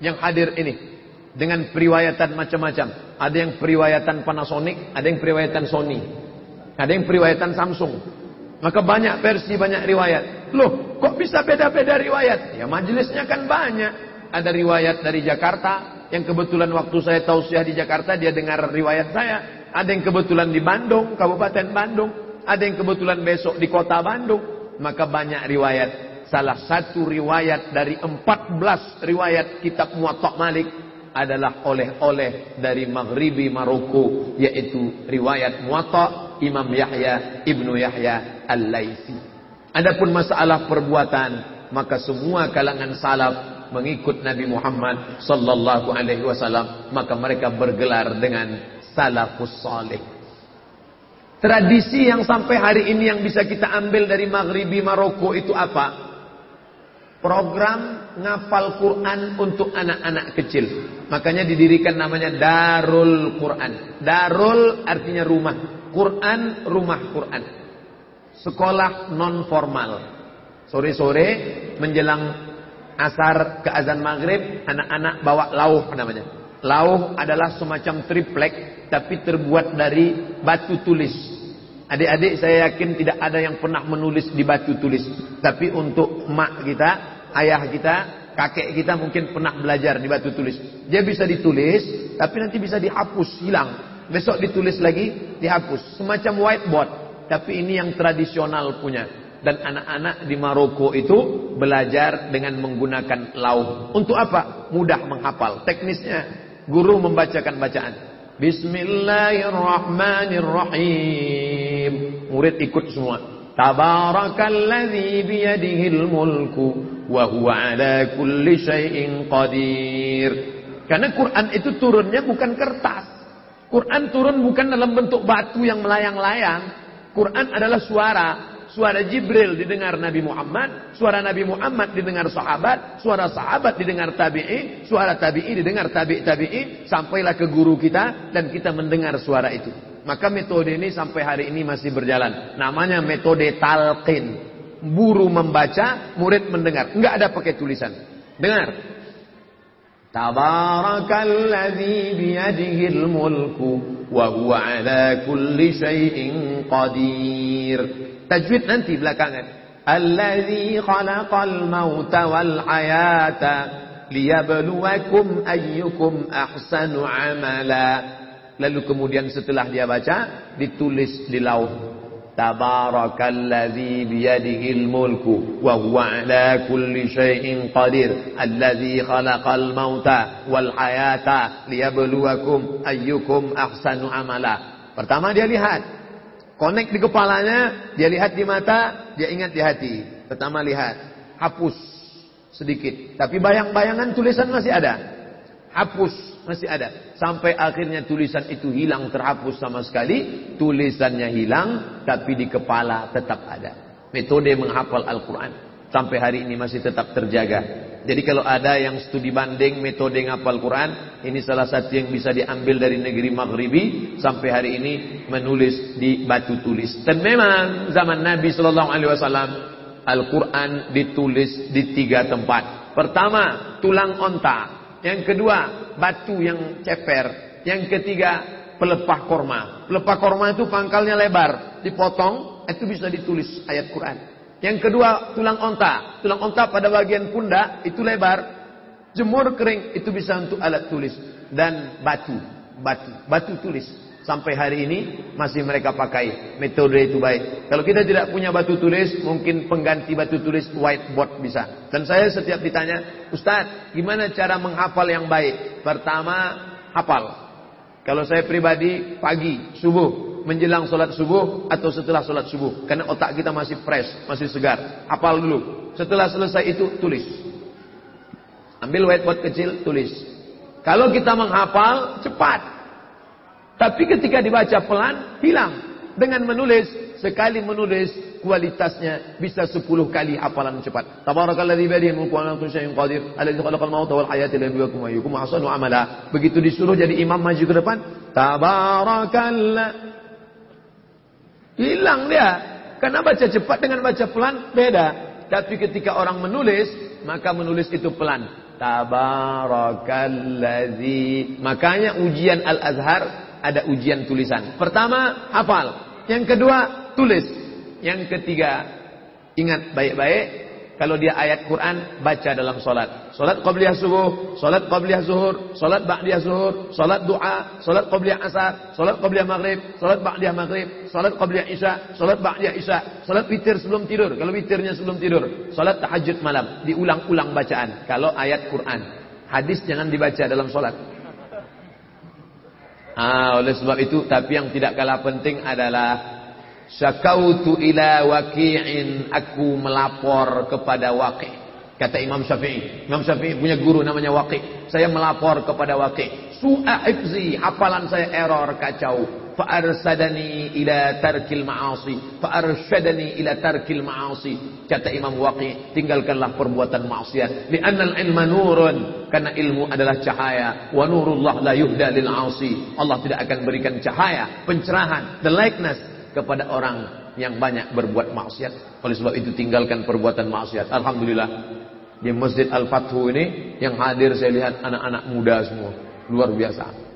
yang hadir ini. Dengan periwayatan macam-macam. Ada yang periwayatan Panasonic, ada yang periwayatan Sony. Ada yang periwayatan Samsung. Maka banyak versi, banyak riwayat. Loh, kok bisa beda-beda riwayat? Ya majelisnya kan banyak. Ada riwayat dari Jakarta, yang kebetulan waktu saya tausiah di Jakarta, dia dengar riwayat saya. Ada yang kebetulan di Bandung, Kabupaten Bandung. Ada yang kebetulan besok di kota Bandung. Maka banyak riwayat. Salah satu riwayat dari 14 riwayat kitab Muwatta Malik adalah oleh-oleh dari Maghribi Maroko yaitu riwayat Muwatta Imam Yahya Ibnu Yahya Al-Laisi. Adapun masalah perbuatan maka semua kalangan salaf mengikut Nabi Muhammad sallallahu alaihi wasallam maka mereka bergelar dengan salafus saleh. Tradisi yang sampai hari ini yang bisa kita ambil dari Maghribi Maroko itu apa? program ngapal Quran untuk anak-anak kecil. Makanya didirikan namanya Darul Quran. Darul artinya rumah. Quran rumah Quran. Sekolah non formal. Sore-sore menjelang asar ke azan maghrib, anak-anak bawa lauh namanya. Lauh adalah semacam triplek tapi terbuat dari batu tulis. Adik-adik saya yakin tidak ada yang pernah menulis di batu tulis. Tapi untuk mak kita, ayah kita, kakek kita mungkin pernah belajar di batu tulis. Dia bisa ditulis, tapi nanti bisa dihapus, hilang. Besok ditulis lagi, dihapus. Semacam whiteboard. Tapi ini yang tradisional punya. Dan anak-anak di Maroko itu belajar dengan menggunakan lauh. Untuk apa? Mudah menghafal. Teknisnya, guru membacakan bacaan. Bismillahirrahmanirrahim. Murid ikut semua. Tabarakalladzi biyadihil mulku wa huwa ala kulli syai'in qadir. Karena Quran itu turunnya bukan kertas. Quran turun bukan dalam bentuk batu yang melayang-layang. Quran adalah suara. Suara Jibril didengar Nabi Muhammad, suara Nabi Muhammad didengar sahabat, suara sahabat didengar tabi'i, suara tabi'i didengar tabi' tabi'i, sampailah ke guru kita dan kita mendengar suara itu. Maka metode ini sampai hari ini masih berjalan. Namanya metode talqin. Guru membaca, murid mendengar. Enggak ada pakai tulisan. Dengar. Tabarakalladzi biyadihil mulku wa huwa ala kulli syai'in qadir. Tajwid nanti belakangan. Allazi khalaqal mauta wal hayata liyabluwakum ayyukum ahsanu amala. Lalu kemudian setelah dia baca ditulis di lauh. Biyadihil mulku wa huwa ala kulli syai'in qadir allazi khalaqal mauta wal hayata liyabluwakum ayyukum ahsanu amala. Pertama dia lihat Connect di kepalanya, dia lihat di mata, dia ingat di hati. Pertama lihat, hapus sedikit. Tapi bayang-bayangan tulisan masih ada. Hapus masih ada. Sampai akhirnya tulisan itu hilang terhapus sama sekali. Tulisannya hilang, tapi di kepala tetap ada. Metode menghafal Al-Quran. Sampai hari ini masih tetap terjaga. Jadi kalau ada yang studi banding metode ngapal Quran, ini salah satu yang bisa diambil dari negeri Maghribi sampai hari ini menulis di batu tulis. Dan memang zaman Nabi Shallallahu Alaihi Wasallam Al-Quran ditulis di tiga tempat. Pertama, tulang onta. Yang kedua, batu yang ceper. Yang ketiga, pelepah korma. Pelepah korma itu pangkalnya lebar. Dipotong, itu bisa ditulis ayat Quran. Yang kedua, tulang onta. Tulang onta pada bagian pundak itu lebar. Jemur kering itu bisa untuk alat tulis dan batu, batu, batu tulis. Sampai hari ini masih mereka pakai metode itu baik. Kalau kita tidak punya batu tulis, mungkin pengganti batu tulis whiteboard bisa. Dan saya setiap ditanya, Ustaz, gimana cara menghafal yang baik? Pertama, hafal. Kalau saya pribadi, pagi, subuh, menjelang sholat subuh atau setelah sholat subuh. Karena otak kita masih fresh, masih segar. Hafal dulu. Setelah selesai itu, tulis. Ambil whiteboard kecil, tulis. Kalau kita menghafal, cepat. Tapi ketika dibaca pelan, hilang. Dengan menulis, sekali menulis, kualitasnya bisa 10 kali hafalan cepat. Tabarakalladzi biyadihi mulku wa kulli syai'in qadir, alladzi khalaqal mauta wal hayata liyabluwakum ayyukum ahsanu amala. Begitu disuruh jadi imam maju ke depan, tabarakallah Hilang dia. Karena baca cepat dengan baca pelan beda. Tapi ketika orang menulis, maka menulis itu pelan. Tabarakalladzi. Makanya ujian Al-Azhar ada ujian tulisan. Pertama, hafal. Yang kedua, tulis. Yang ketiga, ingat baik-baik kalau dia ayat Quran, baca dalam solat. Solat qabliyah subuh, solat qabliyah zuhur, solat ba'diyah zuhur, solat doa, solat qabliyah asar, solat qabliyah maghrib, solat ba'diyah maghrib, solat qabliyah isya, solat ba'diyah isya, solat witir sebelum tidur. Kalau witirnya sebelum tidur. Solat tahajud malam. Diulang-ulang bacaan. Kalau ayat Quran. Hadis jangan dibaca dalam solat. Ah, oleh sebab itu, tapi yang tidak kalah penting adalah Syakautu ila waqi'in. Aku melapor kepada waqi'. Kata Imam Syafi'i. Imam Syafi'i punya guru namanya waqi'. Saya melapor kepada waqi'. Su'a hifzi. Hafalan saya error kacau. Fa'arsadani ila tarkil ma'asi. Fa'arsyadani ila tarkil ma'asi. Kata Imam Waqi, tinggalkanlah perbuatan maksiat. Li'annal ilma nurun. Karena ilmu adalah cahaya. Wa nurullah la yuhda lil 'asi. Allah tidak akan berikan cahaya, pencerahan, the likeness kepada orang yang banyak berbuat maksiat. Oleh sebab itu tinggalkan perbuatan maksiat. Alhamdulillah di Masjid Al-Fathu ini yang hadir saya lihat anak-anak muda semua. Luar biasa.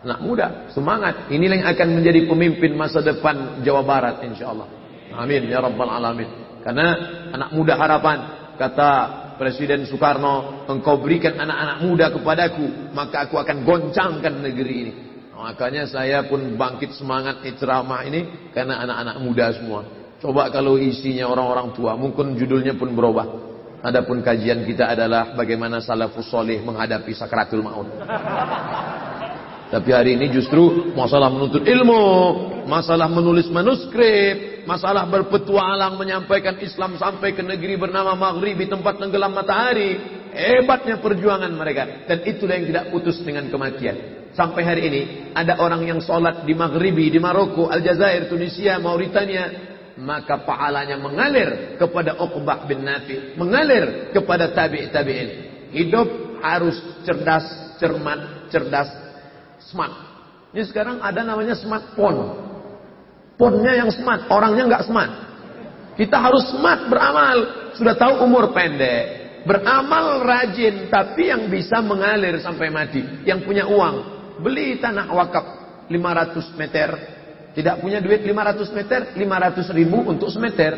Anak muda, semangat. Inilah yang akan menjadi pemimpin masa depan Jawa Barat insya Allah. Amin ya rabbal alamin. Karena anak muda harapan kata Presiden Soekarno, engkau berikan anak-anak muda kepadaku, maka aku akan goncangkan negeri ini. Makanya saya pun bangkit semangat ceramah ini karena anak-anak muda semua. Coba kalau isinya orang-orang tua, mungkin judulnya pun berubah. Adapun kajian kita adalah bagaimana salafus soleh menghadapi sakratul maut. Tapi hari ini justru masalah menuntut ilmu, masalah menulis manuskrip, masalah berpetualang menyampaikan Islam sampai ke negeri bernama Maghrib di tempat tenggelam matahari. Hebatnya perjuangan mereka dan itulah yang tidak putus dengan kematian. Sampai hari ini ada orang yang sholat di Maghribi, di Maroko, Aljazair, Tunisia, Mauritania, maka pahalanya mengalir kepada Uqbah bin Nafi, mengalir kepada tabi' tabi'in. Hidup harus cerdas, cermat, cerdas, smart. Ini sekarang ada namanya smartphone. Ponnya yang smart, orangnya nggak smart. Kita harus smart beramal. Sudah tahu umur pendek. Beramal rajin, tapi yang bisa mengalir sampai mati. Yang punya uang, beli tanah wakaf 500 meter. Tidak punya duit 500 meter, 500 ribu untuk semeter.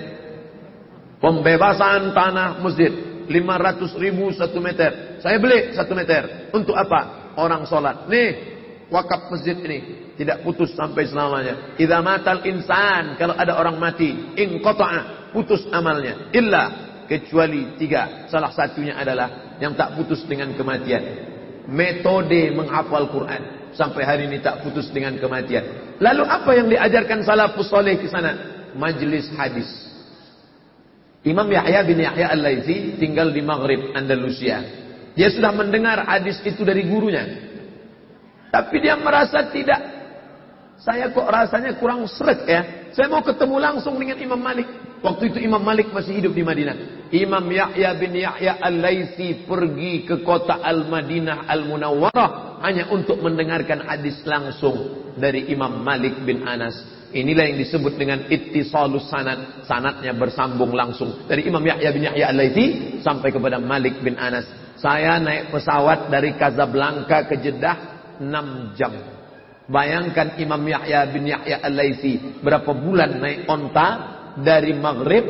Pembebasan tanah masjid 500 ribu satu meter. Saya beli satu meter. Untuk apa? Orang sholat. Nih, wakaf masjid ini tidak putus sampai selamanya. Idza matal insan, kalau ada orang mati, in putus amalnya. Illa kecuali tiga. Salah satunya adalah yang tak putus dengan kematian metode menghafal Quran sampai hari ini tak putus dengan kematian. Lalu apa yang diajarkan salafus soleh ke sana? Majlis hadis. Imam Yahya bin Yahya Al-Laitsi tinggal di Maghrib, Andalusia. Dia sudah mendengar hadis itu dari gurunya. Tapi dia merasa tidak saya kok rasanya kurang seret ya. Saya mau ketemu langsung dengan Imam Malik. Waktu itu Imam Malik masih hidup di Madinah. Imam Yahya bin Yahya Al-Laisi pergi ke kota Al-Madinah Al-Munawwarah hanya untuk mendengarkan hadis langsung dari Imam Malik bin Anas. Inilah yang disebut dengan ittisalus sanad. Sanadnya bersambung langsung dari Imam Yahya bin Yahya Al-Laisi sampai kepada Malik bin Anas. Saya naik pesawat dari Casablanca ke Jeddah 6 jam. Bayangkan Imam Yahya bin Yahya Al-Laisi berapa bulan naik onta dari Maghrib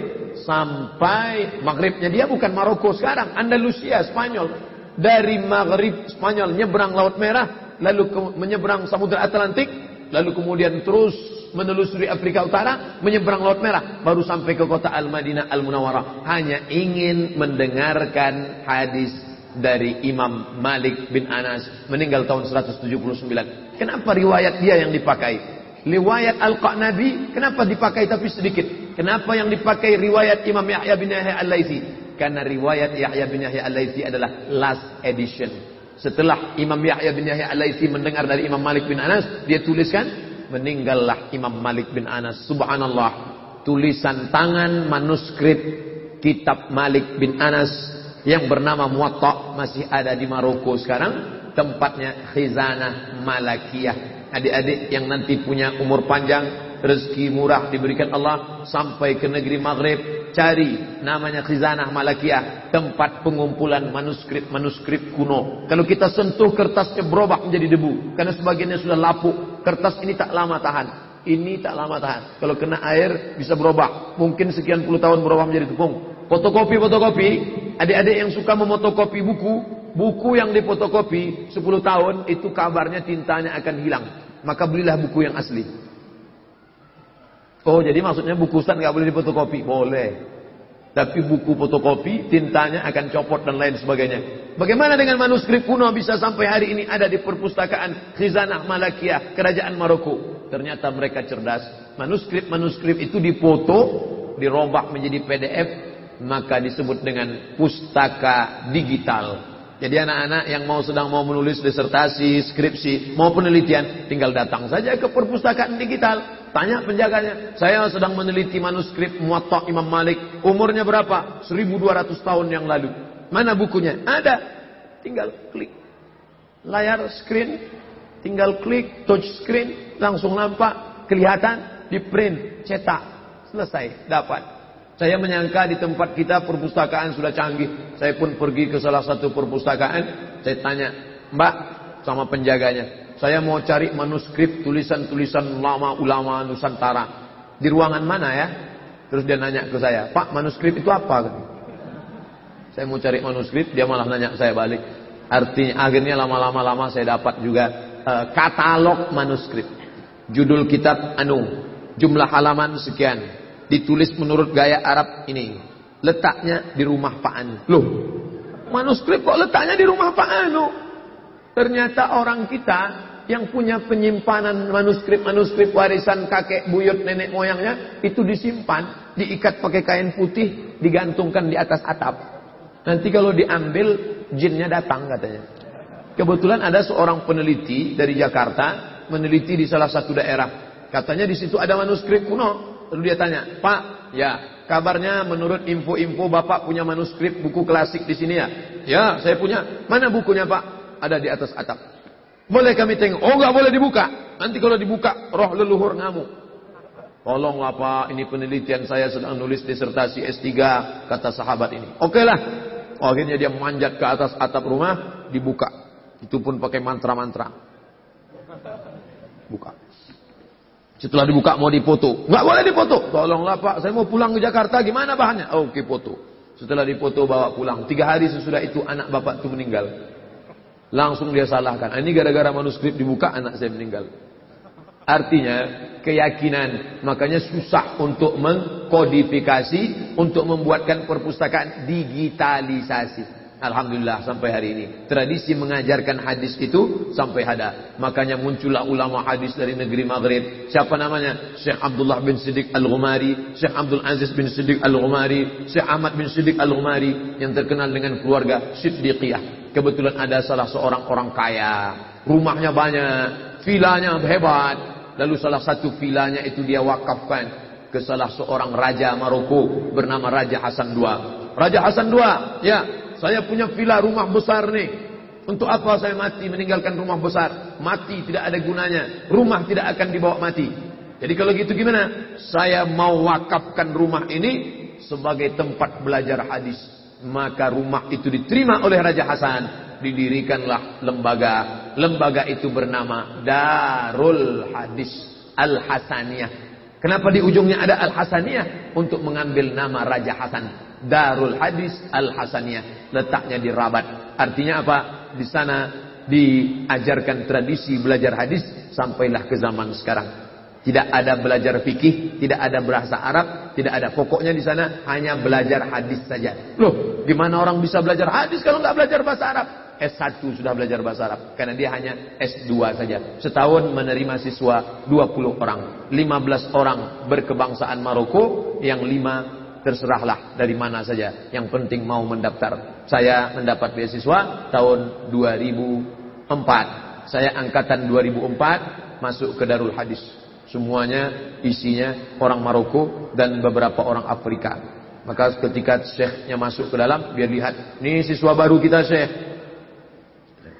sampai Maghribnya dia bukan Maroko sekarang, Andalusia, Spanyol. Dari Maghrib Spanyol nyebrang Laut Merah, lalu menyeberang Samudra Atlantik, lalu kemudian terus menelusuri Afrika Utara, menyeberang Laut Merah, baru sampai ke kota Al-Madinah Al-Munawwarah. Hanya ingin mendengarkan hadis dari Imam Malik bin Anas meninggal tahun 179. Kenapa riwayat dia yang dipakai? Riwayat Al-Qanabi kenapa dipakai tapi sedikit? Kenapa yang dipakai riwayat Imam Yahya bin Yahya Al-Laitsi? Karena riwayat Yahya bin Yahya Al-Laitsi adalah last edition. Setelah Imam Yahya bin Yahya Al-Laitsi mendengar dari Imam Malik bin Anas, dia tuliskan meninggallah Imam Malik bin Anas. Subhanallah. Tulisan tangan manuskrip kitab Malik bin Anas yang bernama Muwatta masih ada di Maroko sekarang. Tempatnya Khizanah Malakiyah adik-adik yang nanti punya umur panjang, rezeki murah diberikan Allah sampai ke negeri Maghrib, cari namanya Khizanah Malakiyah, tempat pengumpulan manuskrip-manuskrip kuno. Kalau kita sentuh kertasnya berubah menjadi debu, karena sebagiannya sudah lapuk. Kertas ini tak lama tahan. Ini tak lama tahan. Kalau kena air bisa berubah. Mungkin sekian puluh tahun berubah menjadi tepung. Fotokopi-fotokopi, adik-adik yang suka memotokopi buku, buku yang difotokopi 10 tahun itu kabarnya tintanya akan hilang maka belilah buku yang asli. Oh, jadi maksudnya buku Ustaz nggak boleh difotokopi? Boleh. Tapi buku fotokopi, tintanya akan copot dan lain sebagainya. Bagaimana dengan manuskrip kuno bisa sampai hari ini ada di perpustakaan Khizanah Malakiyah, Kerajaan Maroko? Ternyata mereka cerdas. Manuskrip-manuskrip itu difoto, dirobak menjadi PDF, maka disebut dengan pustaka digital. Jadi anak-anak yang mau sedang mau menulis disertasi, skripsi, mau penelitian, tinggal datang saja ke perpustakaan digital. Tanya penjaganya, saya sedang meneliti manuskrip Muwatta Imam Malik. Umurnya berapa? 1200 tahun yang lalu. Mana bukunya? Ada. Tinggal klik. Layar screen, tinggal klik touch screen, langsung nampak, kelihatan, di print, cetak. Selesai, dapat. Saya menyangka di tempat kita perpustakaan sudah canggih. Saya pun pergi ke salah satu perpustakaan. Saya tanya, Mbak, sama penjaganya. Saya mau cari manuskrip tulisan-tulisan lama ulama Nusantara. Di ruangan mana ya? Terus dia nanya ke saya, Pak manuskrip itu apa? Saya mau cari manuskrip, dia malah nanya saya balik. Artinya akhirnya lama-lama lama saya dapat juga uh, katalog manuskrip. Judul kitab anu, jumlah halaman sekian. Ditulis menurut gaya Arab ini. Letaknya di rumah Pak Anu. Loh, manuskrip kok letaknya di rumah Pak Anu? Ternyata orang kita yang punya penyimpanan manuskrip-manuskrip warisan kakek buyut nenek moyangnya itu disimpan, diikat pakai kain putih, digantungkan di atas atap. Nanti kalau diambil jinnya datang katanya. Kebetulan ada seorang peneliti dari Jakarta meneliti di salah satu daerah. Katanya di situ ada manuskrip kuno. Lalu dia tanya, Pak, ya kabarnya menurut info-info Bapak punya manuskrip buku klasik di sini ya? Ya, saya punya. Mana bukunya Pak? Ada di atas atap. Boleh kami tengok? Oh, nggak boleh dibuka. Nanti kalau dibuka, roh leluhur ngamuk. Tolonglah Pak, ini penelitian saya sedang nulis disertasi S3, kata sahabat ini. Oke lah. Akhirnya dia manjat ke atas atap rumah, dibuka. Itu pun pakai mantra-mantra. Buka. Setelah dibuka mau dipoto. Nggak boleh dipoto. Tolonglah Pak, saya mau pulang ke Jakarta. Gimana bahannya? Oke, foto. Setelah dipoto bawa pulang. Tiga hari sesudah itu anak bapak itu meninggal. Langsung dia salahkan. Ah, ini gara-gara manuskrip dibuka anak saya meninggal. Artinya keyakinan. Makanya susah untuk mengkodifikasi. Untuk membuatkan perpustakaan digitalisasi. Alhamdulillah sampai hari ini. Tradisi mengajarkan hadis itu sampai ada. Makanya muncullah ulama hadis dari negeri Maghrib. Siapa namanya? Syekh Abdullah bin Siddiq Al-Ghumari, Syekh Abdul Aziz bin Siddiq Al-Ghumari, Syekh Ahmad bin Siddiq Al-Ghumari yang terkenal dengan keluarga Siddiqiyah. Kebetulan ada salah seorang orang kaya, rumahnya banyak, vilanya hebat. Lalu salah satu vilanya itu dia wakafkan ke salah seorang raja Maroko bernama Raja Hasan II. Raja Hasan II, ya, saya punya villa rumah besar nih. Untuk apa saya mati meninggalkan rumah besar? Mati tidak ada gunanya. Rumah tidak akan dibawa mati. Jadi kalau gitu gimana? Saya mau wakafkan rumah ini sebagai tempat belajar hadis. Maka rumah itu diterima oleh Raja Hasan. Didirikanlah lembaga. Lembaga itu bernama Darul Hadis Al-Hasaniyah. Kenapa di ujungnya ada Al-Hasaniyah? Untuk mengambil nama Raja Hasan. Darul Hadis Al Hasaniyah letaknya di Rabat. Artinya apa? Di sana diajarkan tradisi belajar hadis sampailah ke zaman sekarang. Tidak ada belajar fikih, tidak ada bahasa Arab, tidak ada pokoknya di sana hanya belajar hadis saja. Loh, gimana orang bisa belajar hadis kalau nggak belajar bahasa Arab? S1 sudah belajar bahasa Arab karena dia hanya S2 saja. Setahun menerima siswa 20 orang, 15 orang berkebangsaan Maroko, yang 5 terserahlah dari mana saja. Yang penting mau mendaftar. Saya mendapat beasiswa tahun 2004. Saya angkatan 2004 masuk ke Darul Hadis. Semuanya isinya orang Maroko dan beberapa orang Afrika. Maka ketika syekhnya masuk ke dalam, dia lihat, ini siswa baru kita syekh.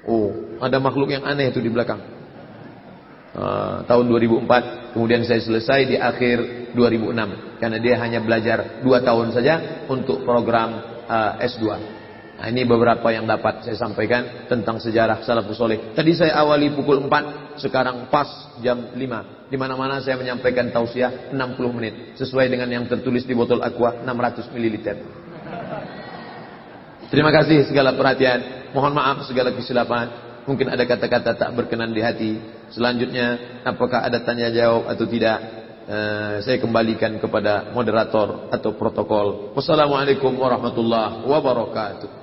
Oh, ada makhluk yang aneh itu di belakang. Uh, tahun 2004 kemudian saya selesai di akhir 2006 karena dia hanya belajar 2 tahun saja untuk program uh, S2 nah, ini beberapa yang dapat saya sampaikan tentang sejarah salafus soleh. Tadi saya awali pukul 4 sekarang pas jam 5 di mana-mana saya menyampaikan tausiah 60 menit sesuai dengan yang tertulis di botol aqua 600 ml terima kasih segala perhatian. Mohon maaf segala kesilapan Mungkin ada kata-kata tak berkenan di hati. Selanjutnya, apakah ada tanya jawab atau tidak? Uh, saya kembalikan kepada moderator atau protokol. Wassalamualaikum warahmatullahi wabarakatuh.